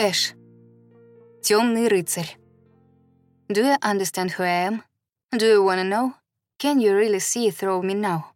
Эш. Темный рыцарь. Do you understand who I am? Do you wanna know? Can you really see through me now?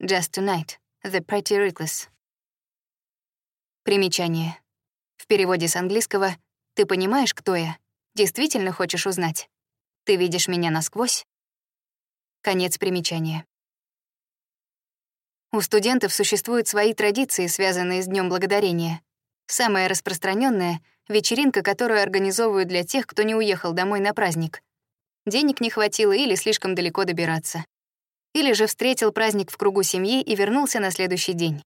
Just tonight, the pretty reckless. Примечание. В переводе с английского «Ты понимаешь, кто я? Действительно хочешь узнать? Ты видишь меня насквозь?» Конец примечания. У студентов существуют свои традиции, связанные с Днем Благодарения. Самая распространенная — вечеринка, которую организовывают для тех, кто не уехал домой на праздник. Денег не хватило или слишком далеко добираться. Или же встретил праздник в кругу семьи и вернулся на следующий день.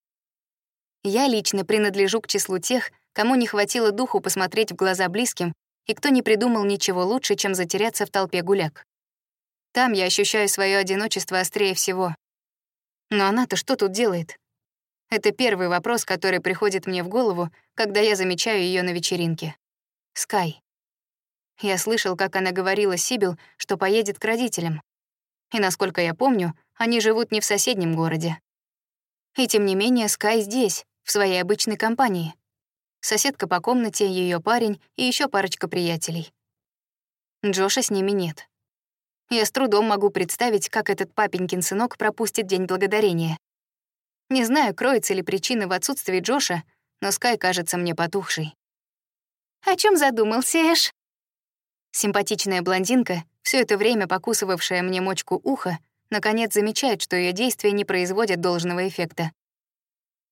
Я лично принадлежу к числу тех, кому не хватило духу посмотреть в глаза близким и кто не придумал ничего лучше, чем затеряться в толпе гуляк. Там я ощущаю свое одиночество острее всего. Но она-то что тут делает? Это первый вопрос, который приходит мне в голову, когда я замечаю ее на вечеринке. Скай. Я слышал, как она говорила Сибил, что поедет к родителям. И, насколько я помню, они живут не в соседнем городе. И тем не менее Скай здесь, в своей обычной компании. Соседка по комнате, ее парень и еще парочка приятелей. Джоша с ними нет. Я с трудом могу представить, как этот папенькин сынок пропустит День Благодарения. Не знаю, кроется ли причина в отсутствии Джоша, но Скай кажется мне потухшей. «О чем задумался, Эш?» Симпатичная блондинка, все это время покусывавшая мне мочку уха, наконец замечает, что ее действия не производят должного эффекта.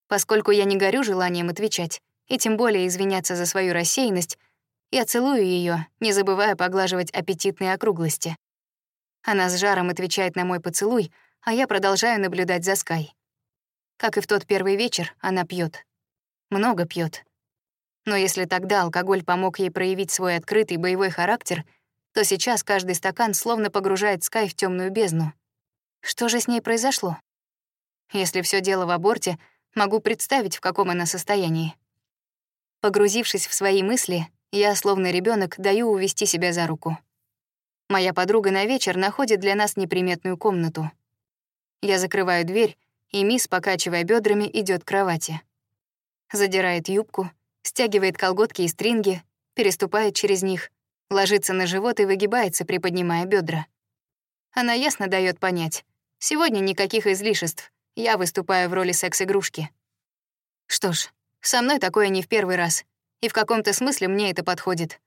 Поскольку я не горю желанием отвечать, и тем более извиняться за свою рассеянность, я целую ее, не забывая поглаживать аппетитные округлости. Она с жаром отвечает на мой поцелуй, а я продолжаю наблюдать за Скай. Как и в тот первый вечер, она пьет, Много пьет. Но если тогда алкоголь помог ей проявить свой открытый боевой характер, то сейчас каждый стакан словно погружает Скай в темную бездну. Что же с ней произошло? Если все дело в аборте, могу представить, в каком она состоянии. Погрузившись в свои мысли, я, словно ребенок, даю увести себя за руку. Моя подруга на вечер находит для нас неприметную комнату. Я закрываю дверь и мисс, покачивая бедрами, идет к кровати. Задирает юбку, стягивает колготки и стринги, переступает через них, ложится на живот и выгибается, приподнимая бедра. Она ясно дает понять, сегодня никаких излишеств, я выступаю в роли секс-игрушки. Что ж, со мной такое не в первый раз, и в каком-то смысле мне это подходит.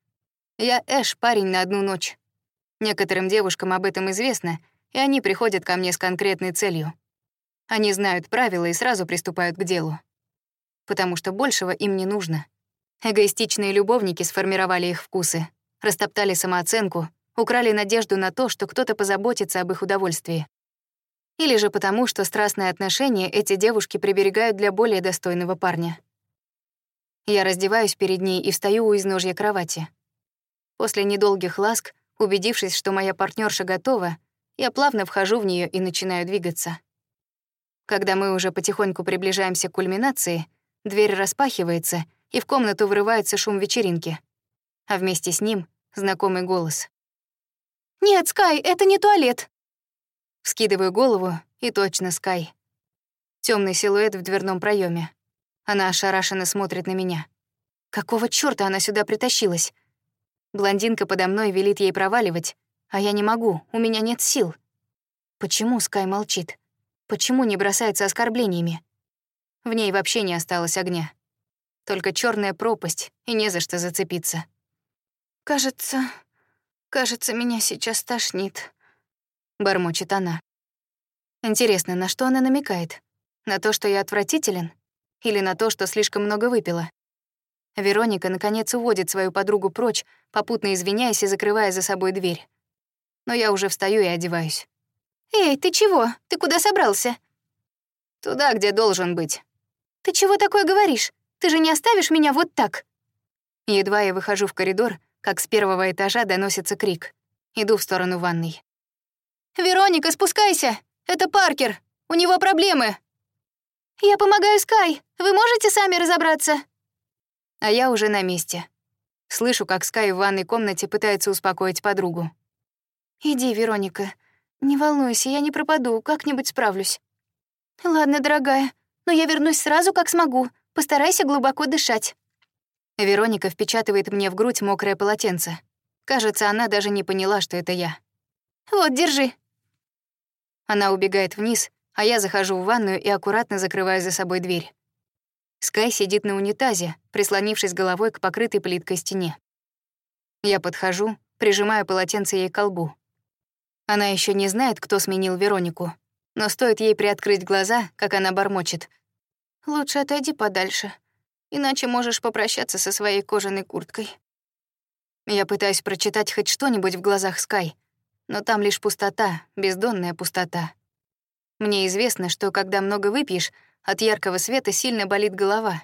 Я Эш, парень на одну ночь. Некоторым девушкам об этом известно, и они приходят ко мне с конкретной целью. Они знают правила и сразу приступают к делу. Потому что большего им не нужно. Эгоистичные любовники сформировали их вкусы, растоптали самооценку, украли надежду на то, что кто-то позаботится об их удовольствии. Или же потому, что страстные отношения эти девушки приберегают для более достойного парня. Я раздеваюсь перед ней и встаю у изножья кровати. После недолгих ласк, убедившись, что моя партнерша готова, я плавно вхожу в нее и начинаю двигаться. Когда мы уже потихоньку приближаемся к кульминации, дверь распахивается, и в комнату врывается шум вечеринки. А вместе с ним — знакомый голос. «Нет, Скай, это не туалет!» Вскидываю голову, и точно Скай. Темный силуэт в дверном проеме. Она ошарашенно смотрит на меня. Какого чёрта она сюда притащилась? Блондинка подо мной велит ей проваливать, а я не могу, у меня нет сил. Почему Скай молчит? Почему не бросается оскорблениями? В ней вообще не осталось огня. Только черная пропасть, и не за что зацепиться. «Кажется, кажется, меня сейчас тошнит», — бормочет она. Интересно, на что она намекает? На то, что я отвратителен? Или на то, что слишком много выпила? Вероника, наконец, уводит свою подругу прочь, попутно извиняясь и закрывая за собой дверь. Но я уже встаю и одеваюсь. «Эй, ты чего? Ты куда собрался?» «Туда, где должен быть». «Ты чего такое говоришь? Ты же не оставишь меня вот так?» Едва я выхожу в коридор, как с первого этажа доносится крик. Иду в сторону ванной. «Вероника, спускайся! Это Паркер! У него проблемы!» «Я помогаю Скай! Вы можете сами разобраться?» А я уже на месте. Слышу, как Скай в ванной комнате пытается успокоить подругу. «Иди, Вероника. «Не волнуйся, я не пропаду, как-нибудь справлюсь». «Ладно, дорогая, но я вернусь сразу, как смогу. Постарайся глубоко дышать». Вероника впечатывает мне в грудь мокрое полотенце. Кажется, она даже не поняла, что это я. «Вот, держи». Она убегает вниз, а я захожу в ванную и аккуратно закрываю за собой дверь. Скай сидит на унитазе, прислонившись головой к покрытой плиткой стене. Я подхожу, прижимаю полотенце ей к колбу. Она еще не знает, кто сменил Веронику, но стоит ей приоткрыть глаза, как она бормочет. «Лучше отойди подальше, иначе можешь попрощаться со своей кожаной курткой». Я пытаюсь прочитать хоть что-нибудь в глазах Скай, но там лишь пустота, бездонная пустота. Мне известно, что когда много выпьешь, от яркого света сильно болит голова,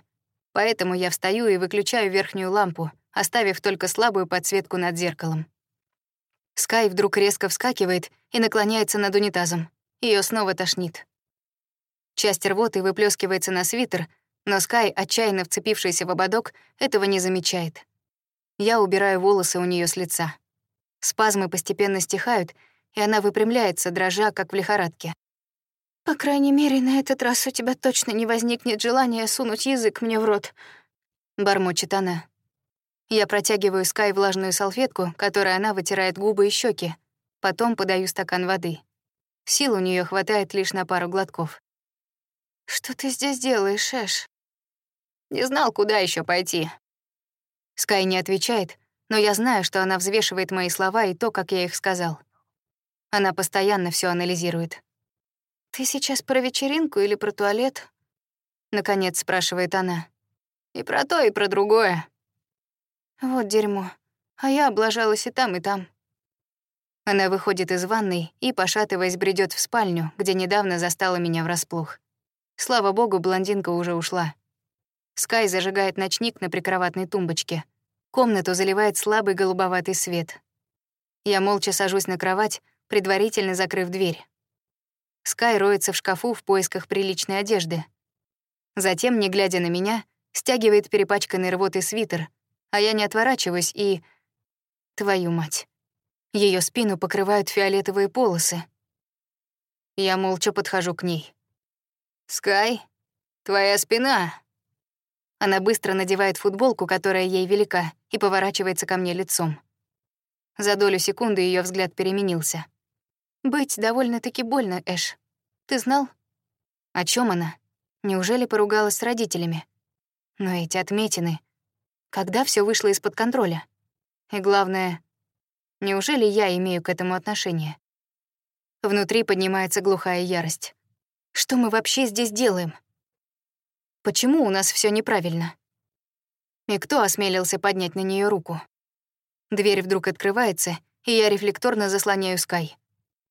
поэтому я встаю и выключаю верхнюю лампу, оставив только слабую подсветку над зеркалом. Скай вдруг резко вскакивает и наклоняется над унитазом. Ее снова тошнит. Часть рвоты выплескивается на свитер, но Скай, отчаянно вцепившийся в ободок, этого не замечает. Я убираю волосы у нее с лица. Спазмы постепенно стихают, и она выпрямляется, дрожа, как в лихорадке. «По крайней мере, на этот раз у тебя точно не возникнет желания сунуть язык мне в рот», — бормочет она. Я протягиваю Скай влажную салфетку, которой она вытирает губы и щеки. Потом подаю стакан воды. Сил у нее хватает лишь на пару глотков. «Что ты здесь делаешь, Эш?» «Не знал, куда еще пойти», Скай не отвечает, но я знаю, что она взвешивает мои слова и то, как я их сказал. Она постоянно все анализирует. «Ты сейчас про вечеринку или про туалет?» Наконец спрашивает она. «И про то, и про другое». Вот дерьмо. А я облажалась и там, и там. Она выходит из ванной и, пошатываясь, бредет в спальню, где недавно застала меня врасплох. Слава богу, блондинка уже ушла. Скай зажигает ночник на прикроватной тумбочке. Комнату заливает слабый голубоватый свет. Я молча сажусь на кровать, предварительно закрыв дверь. Скай роется в шкафу в поисках приличной одежды. Затем, не глядя на меня, стягивает перепачканный рвотой свитер, а я не отворачиваюсь и... Твою мать. Ее спину покрывают фиолетовые полосы. Я молча подхожу к ней. «Скай, твоя спина!» Она быстро надевает футболку, которая ей велика, и поворачивается ко мне лицом. За долю секунды ее взгляд переменился. «Быть довольно-таки больно, Эш. Ты знал?» О чем она? Неужели поругалась с родителями? Но эти отметины... Когда все вышло из-под контроля? И главное, неужели я имею к этому отношение? Внутри поднимается глухая ярость. Что мы вообще здесь делаем? Почему у нас все неправильно? И кто осмелился поднять на нее руку? Дверь вдруг открывается, и я рефлекторно заслоняю Скай.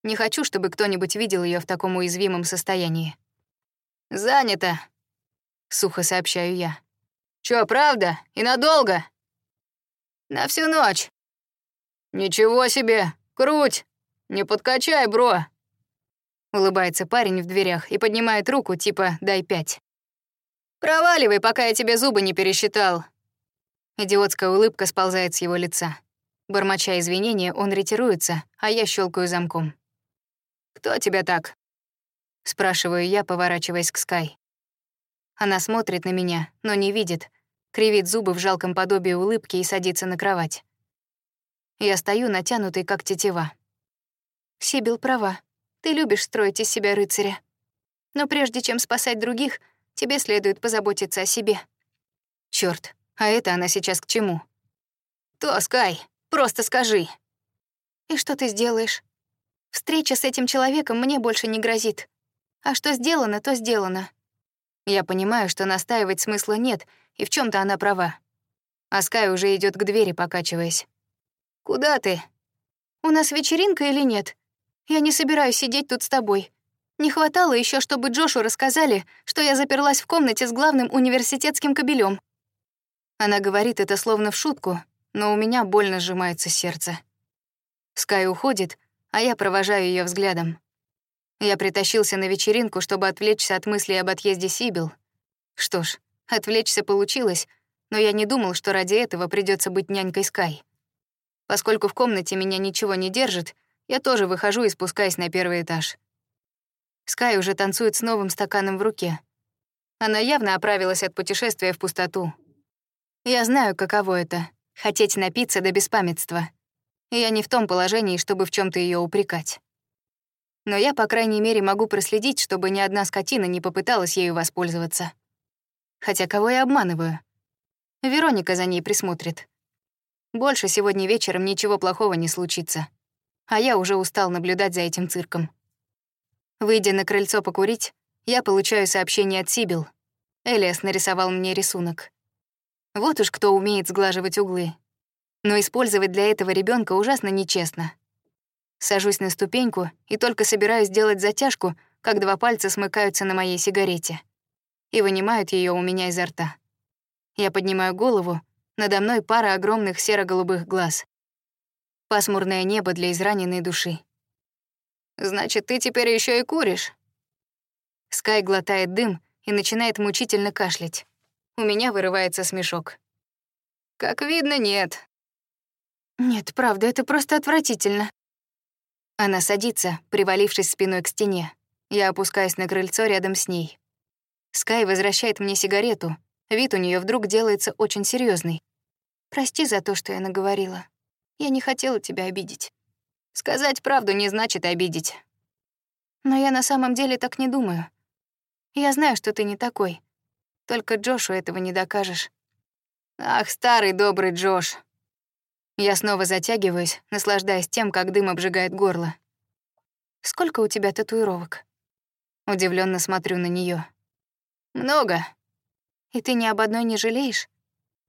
Не хочу, чтобы кто-нибудь видел ее в таком уязвимом состоянии. «Занято», — сухо сообщаю я. «Чё, правда? И надолго?» «На всю ночь». «Ничего себе! Круть! Не подкачай, бро!» Улыбается парень в дверях и поднимает руку, типа «дай пять». Проваливай, пока я тебе зубы не пересчитал. Идиотская улыбка сползает с его лица. Бормоча извинения, он ретируется, а я щелкаю замком. «Кто тебя так?» — спрашиваю я, поворачиваясь к Скай. Она смотрит на меня, но не видит, кривит зубы в жалком подобии улыбки и садится на кровать. Я стою натянутый, как тетива. Сибил права. Ты любишь строить из себя рыцаря. Но прежде чем спасать других — Тебе следует позаботиться о себе. Чёрт, а это она сейчас к чему? То, Скай, просто скажи. И что ты сделаешь? Встреча с этим человеком мне больше не грозит. А что сделано, то сделано. Я понимаю, что настаивать смысла нет, и в чем то она права. А Скай уже идет к двери, покачиваясь. «Куда ты?» «У нас вечеринка или нет? Я не собираюсь сидеть тут с тобой. Не хватало еще, чтобы Джошу рассказали, что я заперлась в комнате с главным университетским кобелем. Она говорит это словно в шутку, но у меня больно сжимается сердце. Скай уходит, а я провожаю ее взглядом. Я притащился на вечеринку, чтобы отвлечься от мыслей об отъезде Сибил. Что ж, отвлечься получилось, но я не думал, что ради этого придется быть нянькой Скай. Поскольку в комнате меня ничего не держит, я тоже выхожу и спускаюсь на первый этаж. Скай уже танцует с новым стаканом в руке. Она явно оправилась от путешествия в пустоту. Я знаю, каково это — хотеть напиться до беспамятства. И я не в том положении, чтобы в чем то ее упрекать. Но я, по крайней мере, могу проследить, чтобы ни одна скотина не попыталась ею воспользоваться. Хотя кого я обманываю? Вероника за ней присмотрит. Больше сегодня вечером ничего плохого не случится. А я уже устал наблюдать за этим цирком. Выйдя на крыльцо покурить, я получаю сообщение от Сибил. Элиас нарисовал мне рисунок. Вот уж кто умеет сглаживать углы. Но использовать для этого ребенка ужасно нечестно. Сажусь на ступеньку и только собираюсь сделать затяжку, как два пальца смыкаются на моей сигарете и вынимают ее у меня изо рта. Я поднимаю голову, надо мной пара огромных серо-голубых глаз. Пасмурное небо для израненной души. «Значит, ты теперь еще и куришь?» Скай глотает дым и начинает мучительно кашлять. У меня вырывается смешок. «Как видно, нет». «Нет, правда, это просто отвратительно». Она садится, привалившись спиной к стене. Я опускаюсь на крыльцо рядом с ней. Скай возвращает мне сигарету. Вид у нее вдруг делается очень серьезный. «Прости за то, что я наговорила. Я не хотела тебя обидеть». «Сказать правду не значит обидеть». «Но я на самом деле так не думаю. Я знаю, что ты не такой. Только Джошу этого не докажешь». «Ах, старый добрый Джош». Я снова затягиваюсь, наслаждаясь тем, как дым обжигает горло. «Сколько у тебя татуировок?» Удивленно смотрю на нее. Много. И ты ни об одной не жалеешь?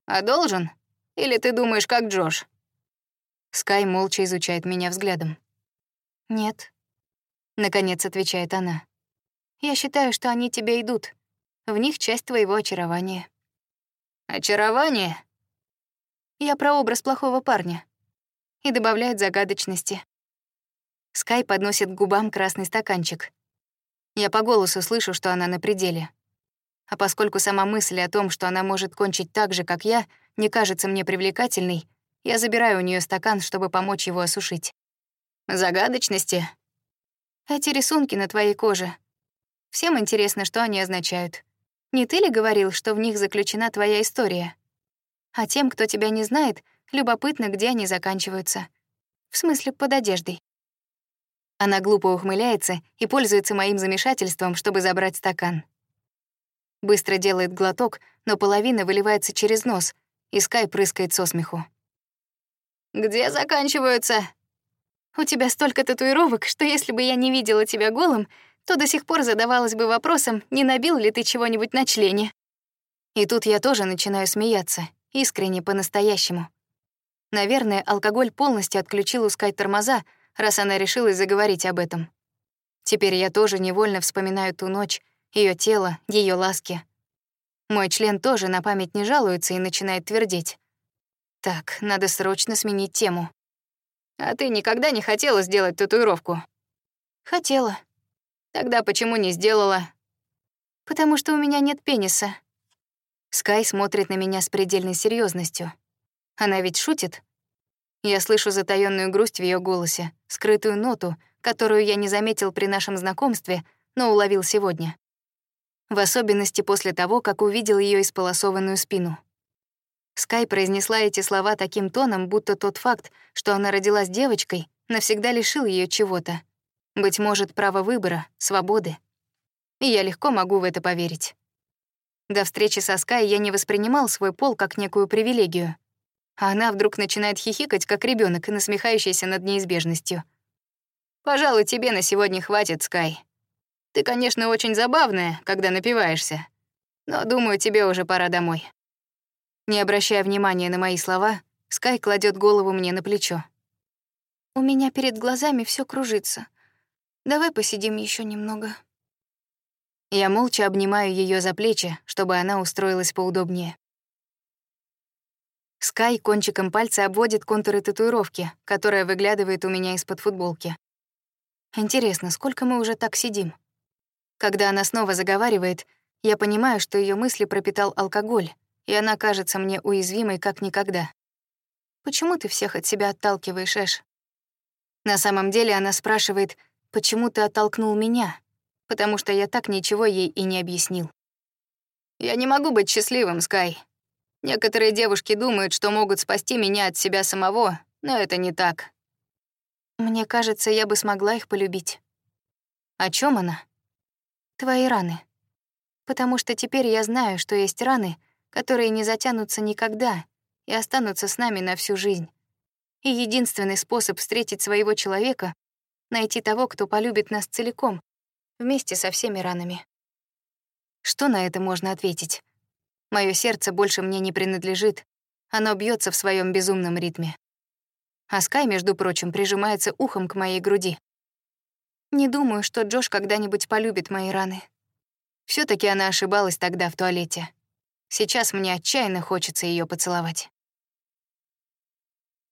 А должен? Или ты думаешь, как Джош? Скай молча изучает меня взглядом. Нет. Наконец отвечает она. Я считаю, что они тебе идут. В них часть твоего очарования. Очарование? Я про образ плохого парня. И добавляет загадочности. Скай подносит к губам красный стаканчик. Я по голосу слышу, что она на пределе. А поскольку сама мысль о том, что она может кончить так же, как я, не кажется мне привлекательной, я забираю у нее стакан, чтобы помочь его осушить. Загадочности? Эти рисунки на твоей коже. Всем интересно, что они означают. Не ты ли говорил, что в них заключена твоя история? А тем, кто тебя не знает, любопытно, где они заканчиваются. В смысле, под одеждой. Она глупо ухмыляется и пользуется моим замешательством, чтобы забрать стакан. Быстро делает глоток, но половина выливается через нос, и Скай прыскает со смеху. «Где заканчиваются?» «У тебя столько татуировок, что если бы я не видела тебя голым, то до сих пор задавалась бы вопросом, не набил ли ты чего-нибудь на члене». И тут я тоже начинаю смеяться, искренне, по-настоящему. Наверное, алкоголь полностью отключил у Скай тормоза, раз она решилась заговорить об этом. Теперь я тоже невольно вспоминаю ту ночь, ее тело, ее ласки. Мой член тоже на память не жалуется и начинает твердеть. Так, надо срочно сменить тему. А ты никогда не хотела сделать татуировку? Хотела. Тогда почему не сделала? Потому что у меня нет пениса. Скай смотрит на меня с предельной серьезностью. Она ведь шутит. Я слышу затаённую грусть в ее голосе, скрытую ноту, которую я не заметил при нашем знакомстве, но уловил сегодня в особенности после того, как увидел ее исполосованную спину. Скай произнесла эти слова таким тоном, будто тот факт, что она родилась девочкой, навсегда лишил ее чего-то. Быть может, права выбора, свободы. И я легко могу в это поверить. До встречи со Скай я не воспринимал свой пол как некую привилегию. А она вдруг начинает хихикать, как ребенок, насмехающийся над неизбежностью. «Пожалуй, тебе на сегодня хватит, Скай», ты, конечно, очень забавная, когда напиваешься, но, думаю, тебе уже пора домой». Не обращая внимания на мои слова, Скай кладет голову мне на плечо. «У меня перед глазами все кружится. Давай посидим еще немного». Я молча обнимаю ее за плечи, чтобы она устроилась поудобнее. Скай кончиком пальца обводит контуры татуировки, которая выглядывает у меня из-под футболки. Интересно, сколько мы уже так сидим? Когда она снова заговаривает, я понимаю, что ее мысли пропитал алкоголь, и она кажется мне уязвимой как никогда. «Почему ты всех от себя отталкиваешь, Эш?» На самом деле она спрашивает, почему ты оттолкнул меня, потому что я так ничего ей и не объяснил. «Я не могу быть счастливым, Скай. Некоторые девушки думают, что могут спасти меня от себя самого, но это не так. Мне кажется, я бы смогла их полюбить. О чем она? Твои раны. Потому что теперь я знаю, что есть раны, которые не затянутся никогда и останутся с нами на всю жизнь. И единственный способ встретить своего человека — найти того, кто полюбит нас целиком, вместе со всеми ранами. Что на это можно ответить? Мое сердце больше мне не принадлежит, оно бьется в своем безумном ритме. А Скай, между прочим, прижимается ухом к моей груди. Не думаю, что Джош когда-нибудь полюбит мои раны. все таки она ошибалась тогда в туалете. Сейчас мне отчаянно хочется ее поцеловать.